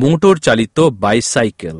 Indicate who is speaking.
Speaker 1: Motor চালিত bicycle.